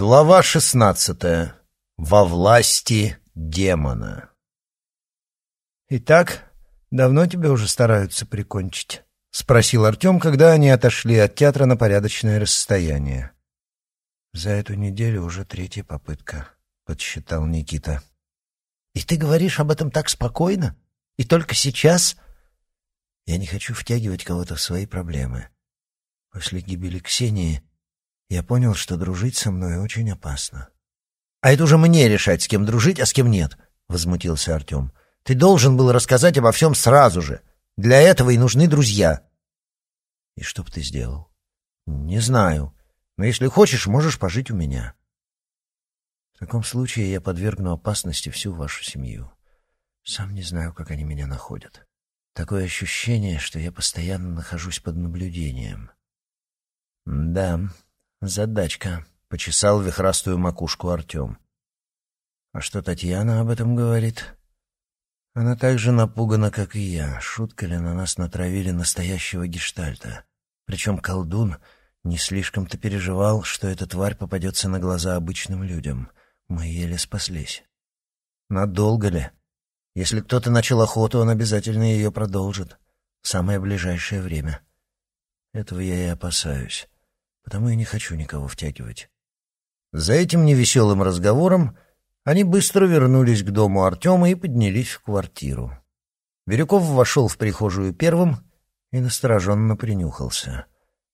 Глава шестнадцатая. Во власти демона. «Итак, давно тебя уже стараются прикончить?» — спросил Артем, когда они отошли от театра на порядочное расстояние. «За эту неделю уже третья попытка», — подсчитал Никита. «И ты говоришь об этом так спокойно? И только сейчас?» «Я не хочу втягивать кого-то в свои проблемы. После гибели Ксении я понял, что дружить со мной очень опасно. «А это уже мне решать, с кем дружить, а с кем нет», — возмутился Артем. «Ты должен был рассказать обо всем сразу же. Для этого и нужны друзья». «И что бы ты сделал?» «Не знаю. Но если хочешь, можешь пожить у меня». «В таком случае я подвергну опасности всю вашу семью. Сам не знаю, как они меня находят. Такое ощущение, что я постоянно нахожусь под наблюдением». «Да, задачка», — почесал вихрастую макушку Артем. «А что Татьяна об этом говорит?» Она так же напугана, как и я. Шутка ли на нас натравили настоящего гештальта? Причем колдун не слишком-то переживал, что эта тварь попадется на глаза обычным людям. Мы еле спаслись. Надолго ли? Если кто-то начал охоту, он обязательно ее продолжит. В самое ближайшее время. Этого я и опасаюсь потому и не хочу никого втягивать. За этим невеселым разговором они быстро вернулись к дому Артема и поднялись в квартиру. Бирюков вошел в прихожую первым и настороженно принюхался.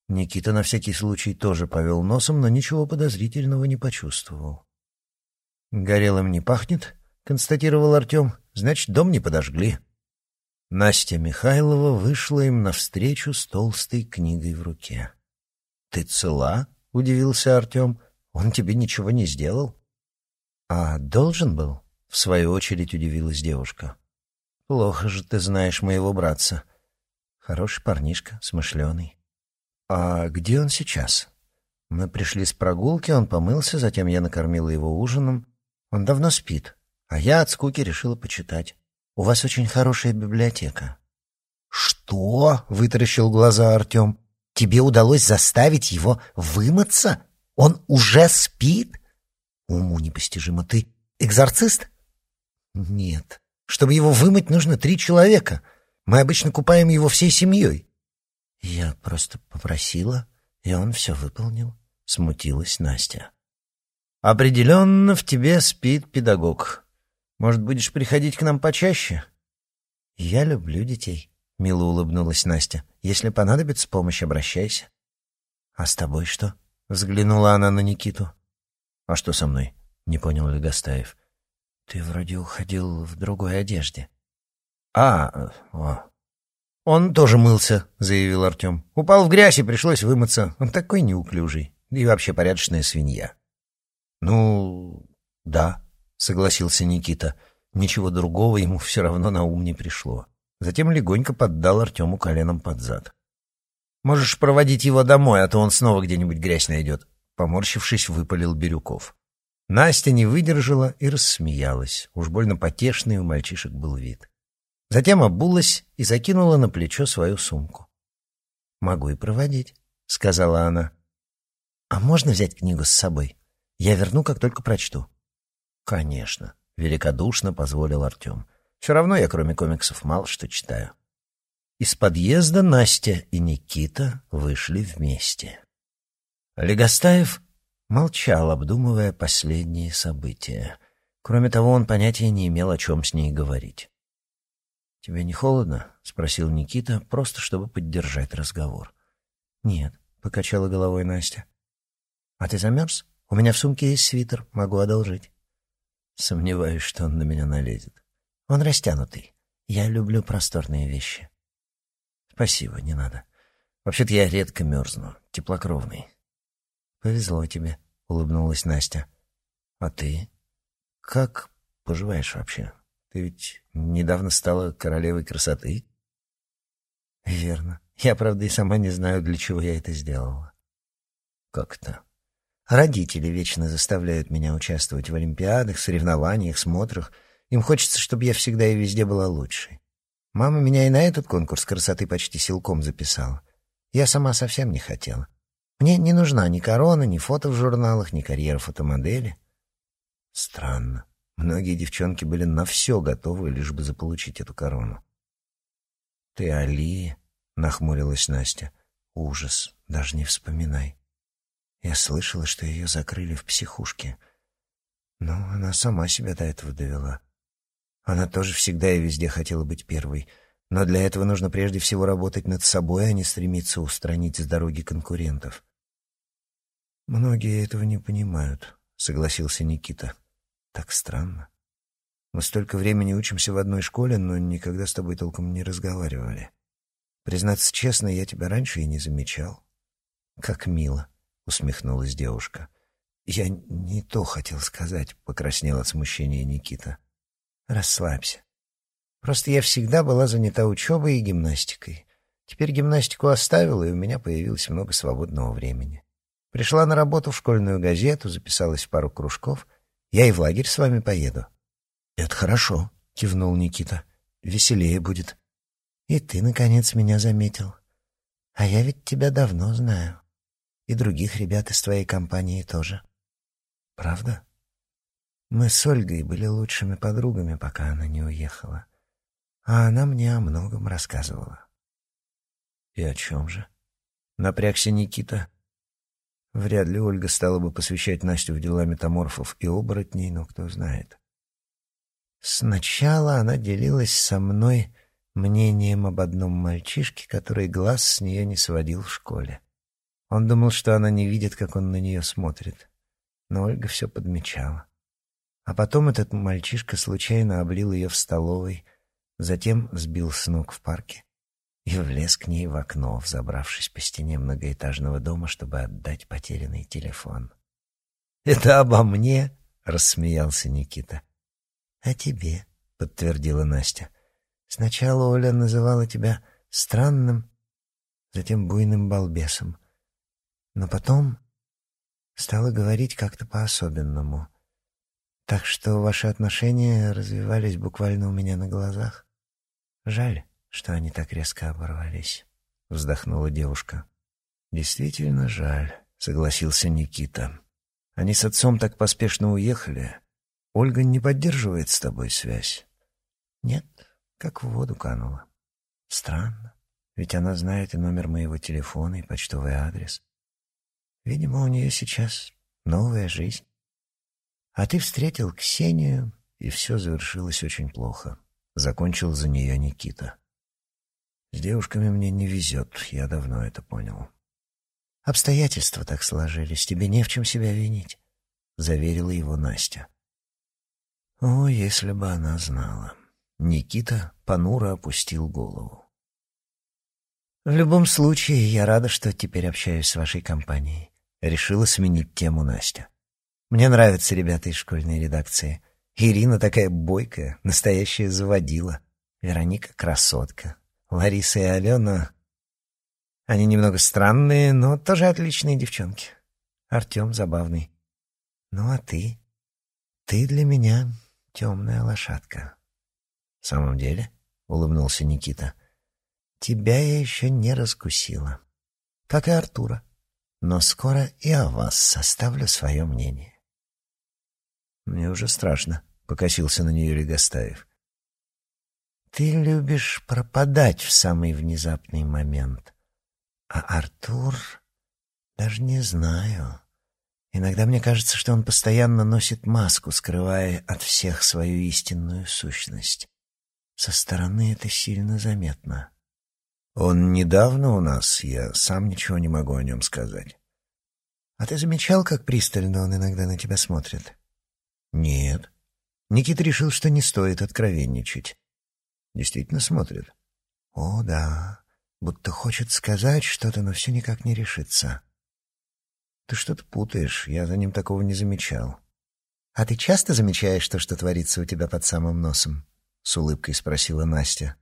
Никита на всякий случай тоже повел носом, но ничего подозрительного не почувствовал. «Горелым не пахнет», — констатировал Артем, — «значит, дом не подожгли». Настя Михайлова вышла им навстречу с толстой книгой в руке. «Ты цела?» — удивился Артем. «Он тебе ничего не сделал?» «А должен был?» — в свою очередь удивилась девушка. «Плохо же ты знаешь моего братца. Хороший парнишка, смышленый». «А где он сейчас?» Мы пришли с прогулки, он помылся, затем я накормила его ужином. Он давно спит, а я от скуки решила почитать. У вас очень хорошая библиотека. «Что?» — вытаращил глаза Артем. Тебе удалось заставить его вымыться? Он уже спит? Уму непостижимо. Ты экзорцист? Нет. Чтобы его вымыть, нужно три человека. Мы обычно купаем его всей семьей. Я просто попросила, и он все выполнил. Смутилась Настя. Определенно в тебе спит педагог. Может, будешь приходить к нам почаще? Я люблю детей. — мило улыбнулась Настя. «Если понадобится помощь, обращайся». «А с тобой что?» — взглянула она на Никиту. «А что со мной?» — не понял Легостаев. «Ты вроде уходил в другой одежде». «А, о. он тоже мылся», — заявил Артем. «Упал в грязь и пришлось вымыться. Он такой неуклюжий. И вообще порядочная свинья». «Ну, да», — согласился Никита. Ничего другого ему все равно на ум не пришло. Затем легонько поддал Артему коленом под зад. «Можешь проводить его домой, а то он снова где-нибудь грязь найдет», — поморщившись, выпалил Бирюков. Настя не выдержала и рассмеялась. Уж больно потешный у мальчишек был вид. Затем обулась и закинула на плечо свою сумку. «Могу и проводить», — сказала она. «А можно взять книгу с собой? Я верну, как только прочту». «Конечно», — великодушно позволил Артем. Все равно я, кроме комиксов, мало что читаю. Из подъезда Настя и Никита вышли вместе. Легостаев молчал, обдумывая последние события. Кроме того, он понятия не имел, о чем с ней говорить. «Тебе не холодно?» — спросил Никита, просто чтобы поддержать разговор. «Нет», — покачала головой Настя. «А ты замерз? У меня в сумке есть свитер, могу одолжить». Сомневаюсь, что он на меня налезет. Он растянутый. Я люблю просторные вещи. Спасибо, не надо. Вообще-то я редко мерзну, теплокровный. Повезло тебе, улыбнулась Настя. А ты? Как поживаешь вообще? Ты ведь недавно стала королевой красоты? Верно. Я, правда, и сама не знаю, для чего я это сделала. Как это? Родители вечно заставляют меня участвовать в олимпиадах, соревнованиях, смотрах — им хочется, чтобы я всегда и везде была лучшей. Мама меня и на этот конкурс красоты почти силком записала. Я сама совсем не хотела. Мне не нужна ни корона, ни фото в журналах, ни карьера фотомодели. Странно. Многие девчонки были на все готовы, лишь бы заполучить эту корону. «Ты Али?» — нахмурилась Настя. «Ужас, даже не вспоминай. Я слышала, что ее закрыли в психушке. Но она сама себя до этого довела. Она тоже всегда и везде хотела быть первой. Но для этого нужно прежде всего работать над собой, а не стремиться устранить с дороги конкурентов. «Многие этого не понимают», — согласился Никита. «Так странно. Мы столько времени учимся в одной школе, но никогда с тобой толком не разговаривали. Признаться честно, я тебя раньше и не замечал». «Как мило», — усмехнулась девушка. «Я не то хотел сказать», — покраснел от смущения Никита. «Расслабься. Просто я всегда была занята учебой и гимнастикой. Теперь гимнастику оставила, и у меня появилось много свободного времени. Пришла на работу в школьную газету, записалась в пару кружков. Я и в лагерь с вами поеду». «Это хорошо», — кивнул Никита. «Веселее будет». «И ты, наконец, меня заметил. А я ведь тебя давно знаю. И других ребят из твоей компании тоже». «Правда?» Мы с Ольгой были лучшими подругами, пока она не уехала. А она мне о многом рассказывала. «И о чем же?» Напрягся Никита. Вряд ли Ольга стала бы посвящать Настю в дела метаморфов и оборотней, но кто знает. Сначала она делилась со мной мнением об одном мальчишке, который глаз с нее не сводил в школе. Он думал, что она не видит, как он на нее смотрит. Но Ольга все подмечала. А потом этот мальчишка случайно облил ее в столовой, затем сбил с ног в парке и влез к ней в окно, взобравшись по стене многоэтажного дома, чтобы отдать потерянный телефон. «Это обо мне?» — рассмеялся Никита. «О тебе», — подтвердила Настя. «Сначала Оля называла тебя странным, затем буйным балбесом. Но потом стала говорить как-то по-особенному. Так что ваши отношения развивались буквально у меня на глазах. Жаль, что они так резко оборвались, вздохнула девушка. Действительно жаль, согласился Никита. Они с отцом так поспешно уехали. Ольга не поддерживает с тобой связь. Нет, как в воду канула. Странно, ведь она знает и номер моего телефона, и почтовый адрес. Видимо, у нее сейчас новая жизнь. А ты встретил Ксению, и все завершилось очень плохо. Закончил за нее Никита. С девушками мне не везет, я давно это понял. Обстоятельства так сложились, тебе не в чем себя винить, заверила его Настя. О, если бы она знала. Никита понуро опустил голову. В любом случае, я рада, что теперь общаюсь с вашей компанией. Решила сменить тему Настя. Мне нравятся ребята из школьной редакции. Ирина такая бойкая, настоящая заводила. Вероника красотка. Лариса и Алена... Они немного странные, но тоже отличные девчонки. Артем забавный. Ну а ты? Ты для меня темная лошадка. В самом деле, улыбнулся Никита, тебя я еще не раскусила. Как и Артура. Но скоро и о вас составлю свое мнение. Мне уже страшно, покосился на нее Легостаев. Ты любишь пропадать в самый внезапный момент. А Артур... Даже не знаю. Иногда мне кажется, что он постоянно носит маску, скрывая от всех свою истинную сущность. Со стороны это сильно заметно. Он недавно у нас, я сам ничего не могу о нем сказать. А ты замечал, как пристально он иногда на тебя смотрит? Нет. Никита решил, что не стоит откровенничать. Действительно смотрит. О, да. Будто хочет сказать что-то, но все никак не решится. Ты что-то путаешь, я за ним такого не замечал. А ты часто замечаешь то, что творится у тебя под самым носом? С улыбкой спросила Настя.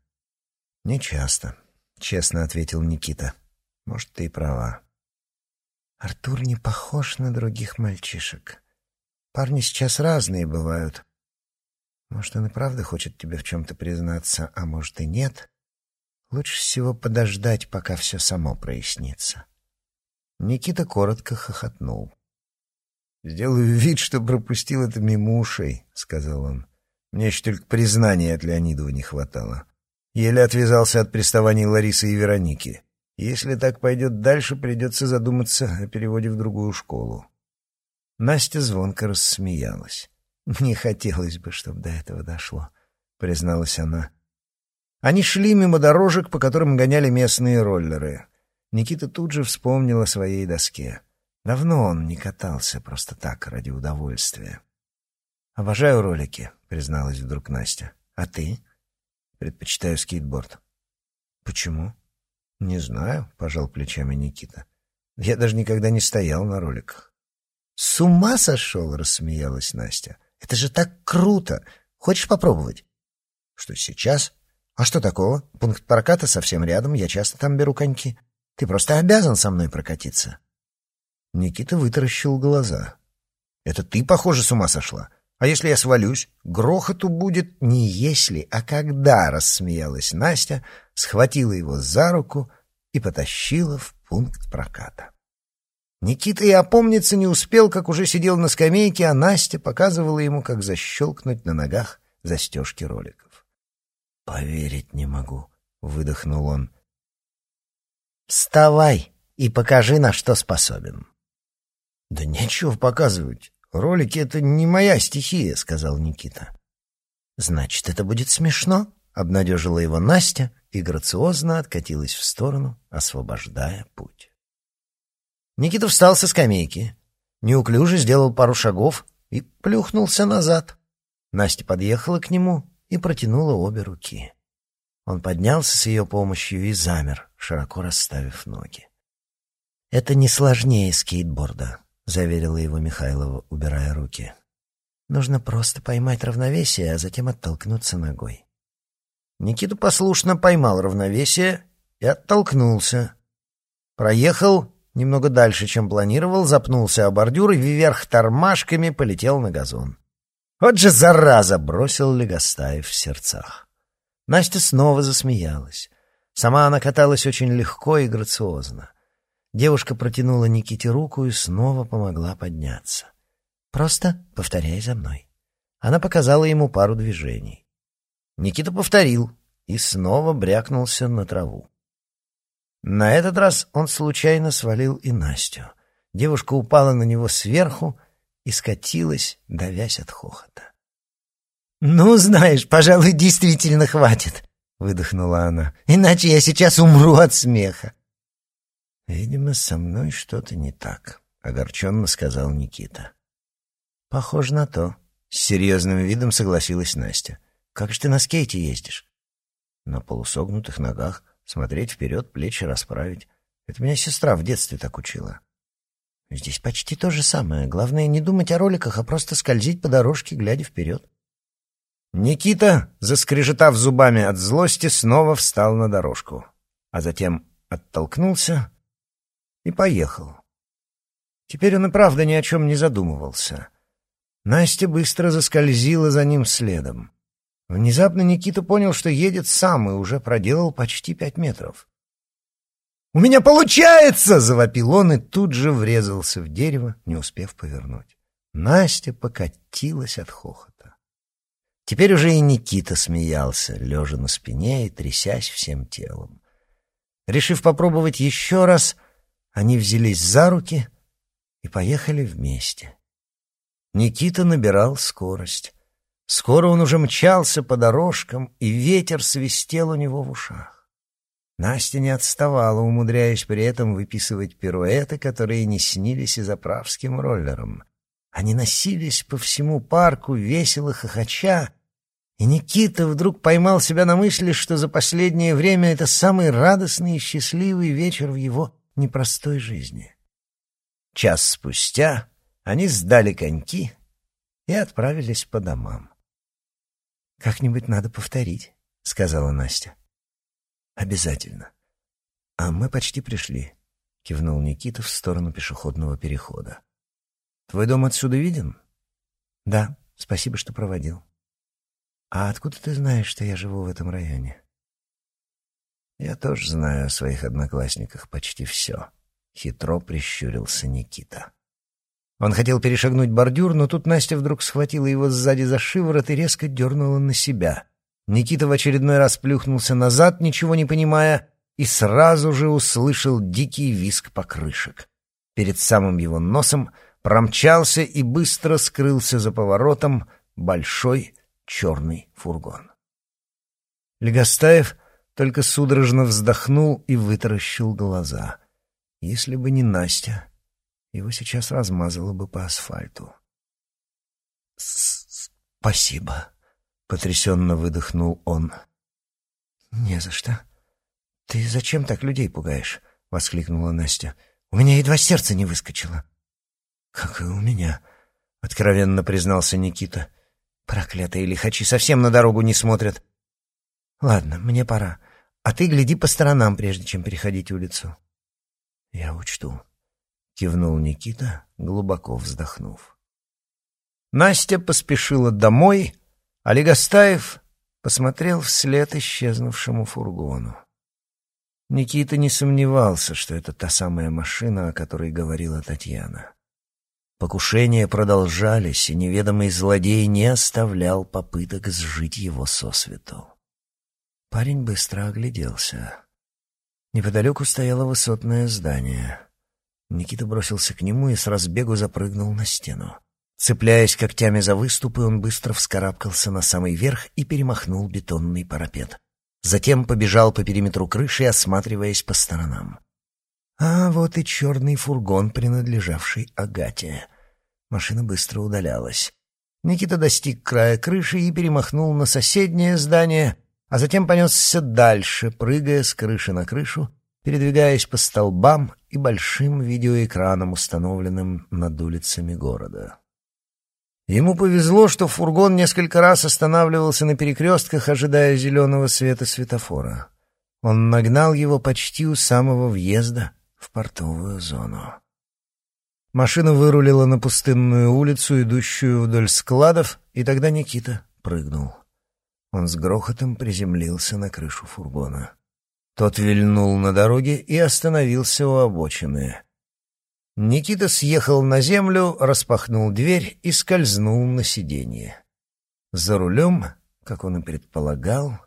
Не часто, честно ответил Никита. Может, ты и права. Артур не похож на других мальчишек. Парни сейчас разные бывают. Может, он и правда хочет тебе в чем-то признаться, а может и нет. Лучше всего подождать, пока все само прояснится. Никита коротко хохотнул. «Сделаю вид, что пропустил это мимо ушей», — сказал он. «Мне еще только признания от Леонидова не хватало. Еле отвязался от приставаний Ларисы и Вероники. Если так пойдет дальше, придется задуматься о переводе в другую школу». Настя звонко рассмеялась. «Не хотелось бы, чтобы до этого дошло», — призналась она. Они шли мимо дорожек, по которым гоняли местные роллеры. Никита тут же вспомнил о своей доске. Давно он не катался просто так, ради удовольствия. «Обожаю ролики», — призналась вдруг Настя. «А ты?» «Предпочитаю скейтборд». «Почему?» «Не знаю», — пожал плечами Никита. «Я даже никогда не стоял на роликах». «С ума сошел?» — рассмеялась Настя. «Это же так круто! Хочешь попробовать?» «Что, сейчас?» «А что такого? Пункт проката совсем рядом, я часто там беру коньки. Ты просто обязан со мной прокатиться». Никита вытаращил глаза. «Это ты, похоже, с ума сошла. А если я свалюсь? Грохоту будет не если, а когда!» — рассмеялась Настя, схватила его за руку и потащила в пункт проката. Никита и опомниться не успел, как уже сидел на скамейке, а Настя показывала ему, как защелкнуть на ногах застежки роликов. «Поверить не могу», — выдохнул он. «Вставай и покажи, на что способен». «Да нечего показывать. Ролики — это не моя стихия», — сказал Никита. «Значит, это будет смешно», — обнадежила его Настя и грациозно откатилась в сторону, освобождая путь. Никита встал со скамейки, неуклюже сделал пару шагов и плюхнулся назад. Настя подъехала к нему и протянула обе руки. Он поднялся с ее помощью и замер, широко расставив ноги. «Это не сложнее скейтборда», — заверила его Михайлова, убирая руки. «Нужно просто поймать равновесие, а затем оттолкнуться ногой». Никита послушно поймал равновесие и оттолкнулся. Проехал немного дальше, чем планировал, запнулся о бордюр и вверх тормашками полетел на газон. «Вот же зараза!» — бросил Легостаев в сердцах. Настя снова засмеялась. Сама она каталась очень легко и грациозно. Девушка протянула Никите руку и снова помогла подняться. «Просто повторяй за мной». Она показала ему пару движений. Никита повторил и снова брякнулся на траву. На этот раз он случайно свалил и Настю. Девушка упала на него сверху и скатилась, давясь от хохота. «Ну, знаешь, пожалуй, действительно хватит», — выдохнула она. «Иначе я сейчас умру от смеха». «Видимо, со мной что-то не так», — огорченно сказал Никита. «Похоже на то», — с серьезным видом согласилась Настя. «Как же ты на скейте ездишь?» «На полусогнутых ногах, смотреть вперед, плечи расправить. Это меня сестра в детстве так учила». «Здесь почти то же самое. Главное не думать о роликах, а просто скользить по дорожке, глядя вперед». Никита, заскрежетав зубами от злости, снова встал на дорожку, а затем оттолкнулся и поехал. Теперь он и правда ни о чем не задумывался. Настя быстро заскользила за ним следом. Внезапно Никита понял, что едет сам и уже проделал почти пять метров. «У меня получается!» — завопил он и тут же врезался в дерево, не успев повернуть. Настя покатилась от хохота. Теперь уже и Никита смеялся, лежа на спине и трясясь всем телом. Решив попробовать еще раз, они взялись за руки и поехали вместе. Никита набирал скорость. Скоро он уже мчался по дорожкам, и ветер свистел у него в ушах. Настя не отставала, умудряясь при этом выписывать пируэты, которые не снились и заправским роллером. Они носились по всему парку, весело хохоча, и Никита вдруг поймал себя на мысли, что за последнее время это самый радостный и счастливый вечер в его непростой жизни. Час спустя они сдали коньки и отправились по домам. «Как-нибудь надо повторить», — сказала Настя. «Обязательно. А мы почти пришли», — кивнул Никита в сторону пешеходного перехода. «Твой дом отсюда виден?» «Да, спасибо, что проводил». «А откуда ты знаешь, что я живу в этом районе?» Я тоже знаю о своих одноклассниках почти все. — хитро прищурился Никита. Он хотел перешагнуть бордюр, но тут Настя вдруг схватила его сзади за шиворот и резко дернула на себя. Никита в очередной раз плюхнулся назад, ничего не понимая, и сразу же услышал дикий визг покрышек. Перед самым его носом промчался и быстро скрылся за поворотом большой черный фургон. Легостаев только судорожно вздохнул и вытаращил глаза. Если бы не Настя, его сейчас размазало бы по асфальту. «Спасибо», — потрясенно выдохнул он. «Не за что. Ты зачем так людей пугаешь?» — воскликнула Настя. «У меня едва сердце не выскочило». «Как и у меня», — откровенно признался Никита. «Проклятые лихачи совсем на дорогу не смотрят». «Ладно, мне пора. А ты гляди по сторонам, прежде чем переходить улицу». «Я учту», — кивнул Никита, глубоко вздохнув. Настя поспешила домой, а Легостаев посмотрел вслед исчезнувшему фургону. Никита не сомневался, что это та самая машина, о которой говорила Татьяна. Покушения продолжались, и неведомый злодей не оставлял попыток сжить его сосвету. Парень быстро огляделся. Неподалеку стояло высотное здание. Никита бросился к нему и с разбегу запрыгнул на стену. Цепляясь когтями за выступы, он быстро вскарабкался на самый верх и перемахнул бетонный парапет. Затем побежал по периметру крыши, осматриваясь по сторонам. А вот и черный фургон, принадлежавший Агате. Машина быстро удалялась. Никита достиг края крыши и перемахнул на соседнее здание, а затем понесся дальше, прыгая с крыши на крышу, передвигаясь по столбам и большим видеоэкранам, установленным над улицами города. Ему повезло, что фургон несколько раз останавливался на перекрестках, ожидая зеленого света светофора. Он нагнал его почти у самого въезда в портовую зону. Машина вырулила на пустынную улицу, идущую вдоль складов, и тогда Никита прыгнул. Он с грохотом приземлился на крышу фургона. Тот вильнул на дороге и остановился у обочины. Никита съехал на землю, распахнул дверь и скользнул на сиденье. За рулем, как он и предполагал,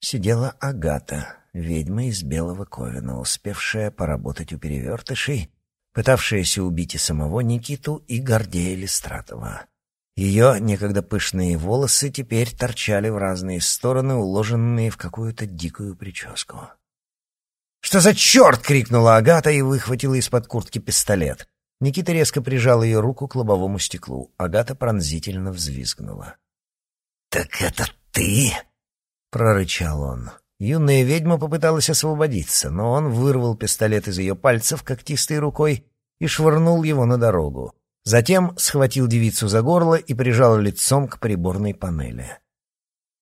сидела Агата, ведьма из Белого Ковина, успевшая поработать у перевертышей пытавшаяся убить и самого Никиту, и Гордея Листратова. Ее некогда пышные волосы теперь торчали в разные стороны, уложенные в какую-то дикую прическу. «Что за черт!» — крикнула Агата и выхватила из-под куртки пистолет. Никита резко прижал ее руку к лобовому стеклу. Агата пронзительно взвизгнула. «Так это ты?» — прорычал он. Юная ведьма попыталась освободиться, но он вырвал пистолет из ее пальцев когтистой рукой и швырнул его на дорогу. Затем схватил девицу за горло и прижал лицом к приборной панели.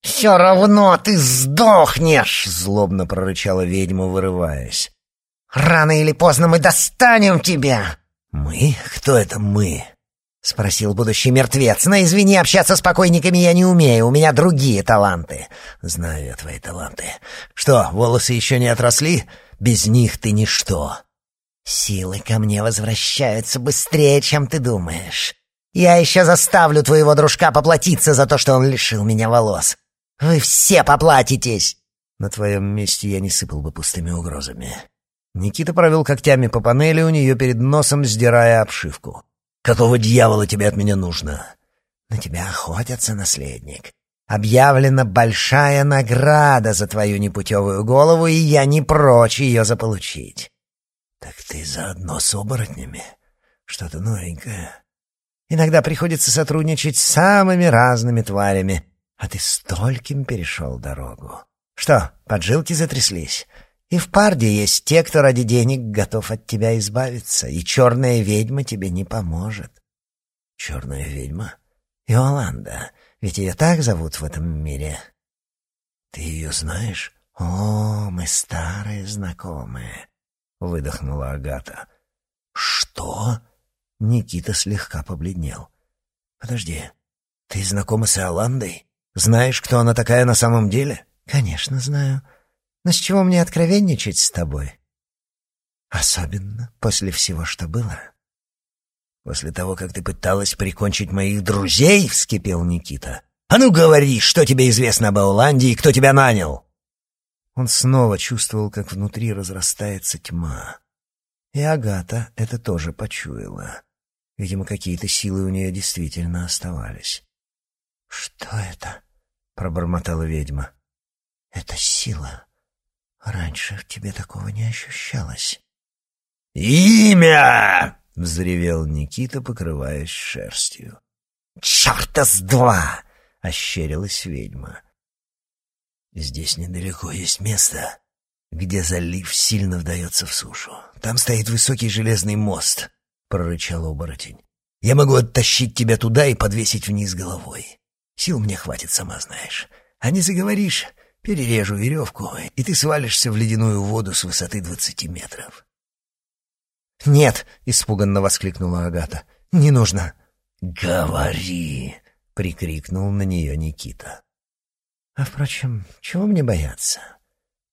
«Все равно ты сдохнешь!» — злобно прорычала ведьма, вырываясь. «Рано или поздно мы достанем тебя!» «Мы? Кто это мы?» — спросил будущий мертвец. «Но извини, общаться с покойниками я не умею, у меня другие таланты». «Знаю я твои таланты. Что, волосы еще не отросли? Без них ты ничто». «Силы ко мне возвращаются быстрее, чем ты думаешь. Я еще заставлю твоего дружка поплатиться за то, что он лишил меня волос. Вы все поплатитесь!» На твоем месте я не сыпал бы пустыми угрозами. Никита провел когтями по панели у нее перед носом, сдирая обшивку. Какого дьявола тебе от меня нужно? На тебя охотятся, наследник. Объявлена большая награда за твою непутевую голову, и я не прочь ее заполучить. Так ты заодно с оборотнями? Что-то новенькое. Иногда приходится сотрудничать с самыми разными тварями, а ты стольким перешел дорогу. Что, поджилки затряслись? И в парде есть те, кто ради денег готов от тебя избавиться, и черная ведьма тебе не поможет. Черная ведьма? Иоланда. Ведь ее так зовут в этом мире. Ты ее знаешь? О, мы старые знакомые, — выдохнула Агата. Что? Никита слегка побледнел. Подожди, ты знакома с Иоландой? Знаешь, кто она такая на самом деле? Конечно, знаю. Но с чего мне откровенничать с тобой? Особенно после всего, что было. После того, как ты пыталась прикончить моих друзей, вскипел Никита. А ну говори, что тебе известно об Ауланде и кто тебя нанял? Он снова чувствовал, как внутри разрастается тьма. И Агата это тоже почуяла. Видимо, какие-то силы у нее действительно оставались. «Что это?» — пробормотала ведьма. «Это сила. Раньше в тебе такого не ощущалось». «Имя!» — взревел Никита, покрываясь шерстью. «Чарта с два!» — ощерилась ведьма. «Здесь недалеко есть место, где залив сильно вдается в сушу. Там стоит высокий железный мост», — прорычал оборотень. «Я могу оттащить тебя туда и подвесить вниз головой. Сил мне хватит, сама знаешь. А не заговоришь, перережу веревку, и ты свалишься в ледяную воду с высоты двадцати метров». «Нет!» — испуганно воскликнула Агата. «Не нужно!» «Говори!» — прикрикнул на нее Никита. «А, впрочем, чего мне бояться?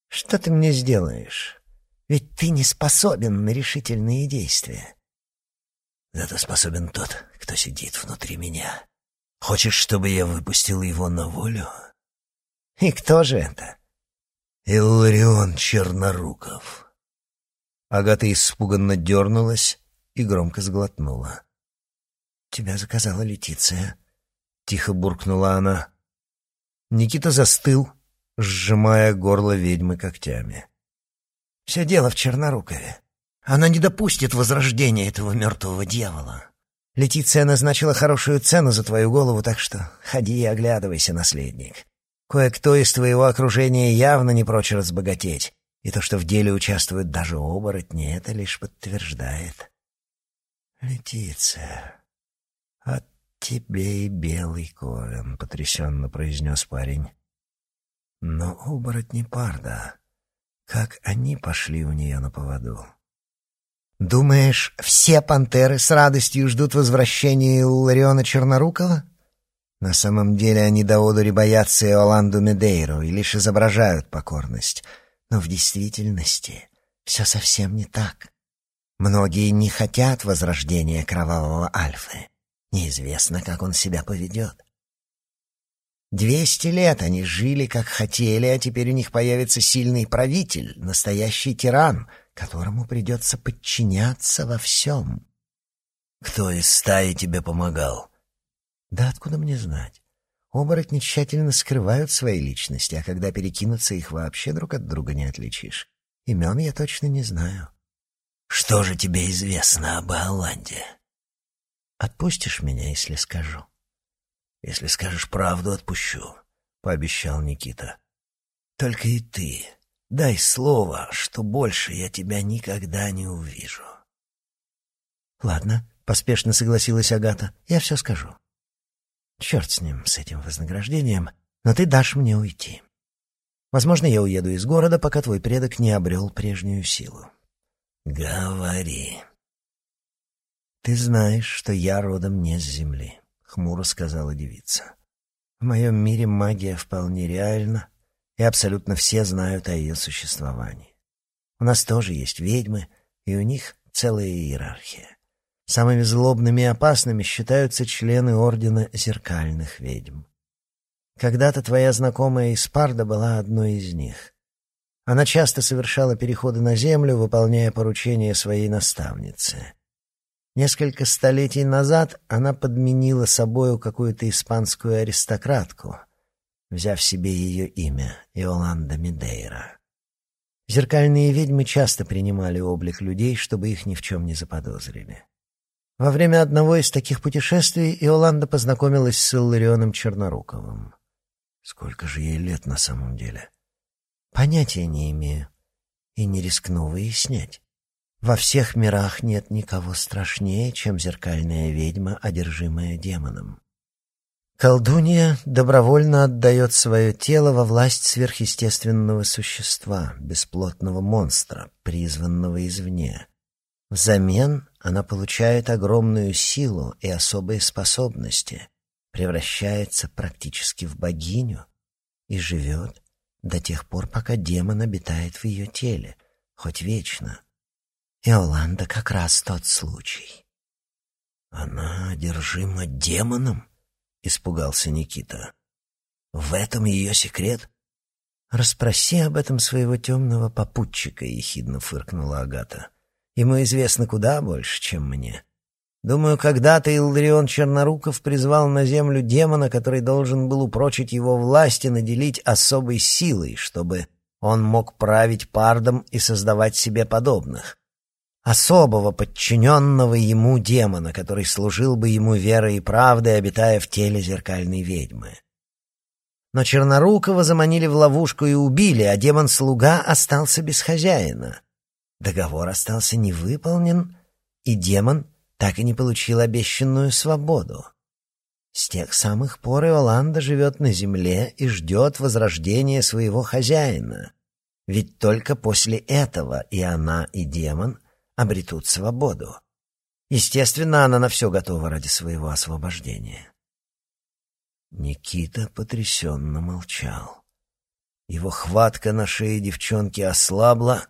Что ты мне сделаешь? Ведь ты не способен на решительные действия». «Зато способен тот, кто сидит внутри меня. Хочешь, чтобы я выпустил его на волю?» «И кто же это?» «Илларион Черноруков». Агата испуганно дернулась и громко сглотнула. «Тебя заказала Летиция», — тихо буркнула она. Никита застыл, сжимая горло ведьмы когтями. «Все дело в Чернорукове. Она не допустит возрождения этого мертвого дьявола. Летиция назначила хорошую цену за твою голову, так что ходи и оглядывайся, наследник. Кое-кто из твоего окружения явно не прочь разбогатеть. И то, что в деле участвуют даже оборотни, это лишь подтверждает. «Летиция, от тебе и белый ковен», — потрясенно произнес парень. «Но оборотни парда, как они пошли у нее на поводу?» «Думаешь, все пантеры с радостью ждут возвращения Лариона Чернорукова?» На самом деле они до одури боятся Иоланду Медейру и лишь изображают покорность — но в действительности все совсем не так. Многие не хотят возрождения кровавого Альфы. Неизвестно, как он себя поведет. Двести лет они жили, как хотели, а теперь у них появится сильный правитель, настоящий тиран, которому придется подчиняться во всем. Кто из стаи тебе помогал? Да откуда мне знать? Оборотни тщательно скрывают свои личности, а когда перекинутся, их вообще друг от друга не отличишь. Имен я точно не знаю. Что же тебе известно об Алланде? Отпустишь меня, если скажу? Если скажешь правду, отпущу, — пообещал Никита. Только и ты дай слово, что больше я тебя никогда не увижу. Ладно, — поспешно согласилась Агата, — я все скажу. Черт с ним, с этим вознаграждением, но ты дашь мне уйти. Возможно, я уеду из города, пока твой предок не обрел прежнюю силу. Говори. Ты знаешь, что я родом не с земли, хмуро сказала девица. В моем мире магия вполне реальна, и абсолютно все знают о ее существовании. У нас тоже есть ведьмы, и у них целая иерархия. Самыми злобными и опасными считаются члены Ордена Зеркальных Ведьм. Когда-то твоя знакомая из Парда была одной из них. Она часто совершала переходы на землю, выполняя поручения своей наставницы. Несколько столетий назад она подменила собою какую-то испанскую аристократку, взяв себе ее имя — Иоланда Медейра. Зеркальные ведьмы часто принимали облик людей, чтобы их ни в чем не заподозрили. Во время одного из таких путешествий Иоланда познакомилась с Илларионом Черноруковым. Сколько же ей лет на самом деле? Понятия не имею. И не рискну выяснять. Во всех мирах нет никого страшнее, чем зеркальная ведьма, одержимая демоном. Колдунья добровольно отдает свое тело во власть сверхъестественного существа, бесплотного монстра, призванного извне. Взамен она получает огромную силу и особые способности, превращается практически в богиню и живет до тех пор, пока демон обитает в ее теле, хоть вечно. Иоланда как раз тот случай. Она одержима демоном? Испугался Никита. В этом ее секрет? Расспроси об этом своего темного попутчика, ехидно фыркнула Агата. Ему известно куда больше, чем мне. Думаю, когда-то Илдрион Черноруков призвал на землю демона, который должен был упрочить его власть и наделить особой силой, чтобы он мог править пардом и создавать себе подобных. Особого подчиненного ему демона, который служил бы ему верой и правдой, обитая в теле зеркальной ведьмы. Но Чернорукова заманили в ловушку и убили, а демон-слуга остался без хозяина. Договор остался невыполнен, и демон так и не получил обещанную свободу. С тех самых пор Иоланда живет на земле и ждет возрождения своего хозяина. Ведь только после этого и она, и демон обретут свободу. Естественно, она на все готова ради своего освобождения. Никита потрясенно молчал. Его хватка на шее девчонки ослабла,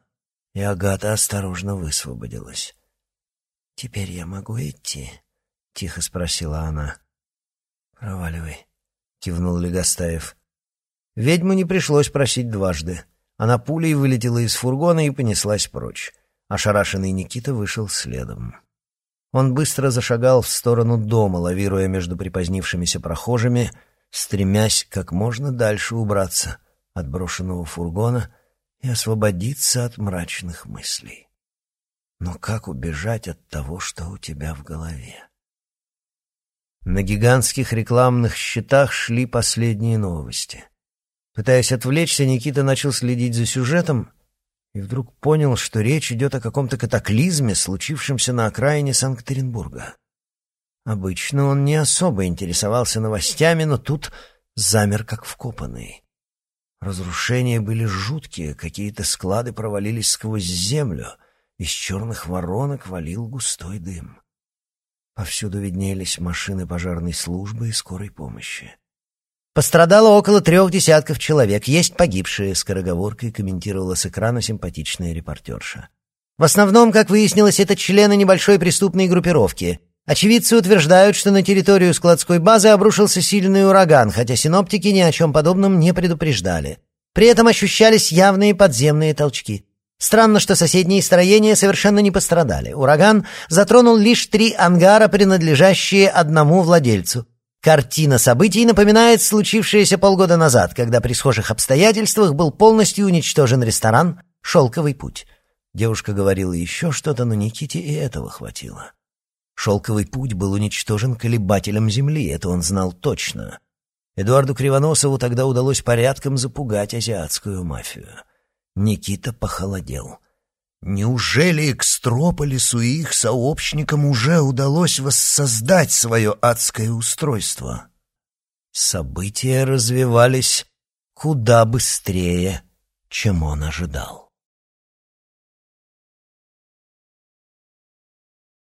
и Агата осторожно высвободилась. «Теперь я могу идти?» — тихо спросила она. «Проваливай», — кивнул Легостаев. Ведьму не пришлось просить дважды. Она пулей вылетела из фургона и понеслась прочь. Ошарашенный Никита вышел следом. Он быстро зашагал в сторону дома, лавируя между припозднившимися прохожими, стремясь как можно дальше убраться от брошенного фургона и освободиться от мрачных мыслей. Но как убежать от того, что у тебя в голове? На гигантских рекламных щитах шли последние новости. Пытаясь отвлечься, Никита начал следить за сюжетом и вдруг понял, что речь идет о каком-то катаклизме, случившемся на окраине Санкт-Петербурга. Обычно он не особо интересовался новостями, но тут замер как вкопанный. Разрушения были жуткие, какие-то склады провалились сквозь землю — из черных воронок валил густой дым. Повсюду виднелись машины пожарной службы и скорой помощи. «Пострадало около трех десятков человек, есть погибшие», — скороговоркой комментировала с экрана симпатичная репортерша. «В основном, как выяснилось, это члены небольшой преступной группировки. Очевидцы утверждают, что на территорию складской базы обрушился сильный ураган, хотя синоптики ни о чем подобном не предупреждали. При этом ощущались явные подземные толчки. Странно, что соседние строения совершенно не пострадали. Ураган затронул лишь три ангара, принадлежащие одному владельцу. Картина событий напоминает случившееся полгода назад, когда при схожих обстоятельствах был полностью уничтожен ресторан «Шелковый путь». Девушка говорила еще что-то, но Никите и этого хватило. Шелковый путь был уничтожен колебателем земли, это он знал точно. Эдуарду Кривоносову тогда удалось порядком запугать азиатскую мафию. Никита похолодел. Неужели Экстрополису и их сообщникам уже удалось воссоздать свое адское устройство? События развивались куда быстрее, чем он ожидал.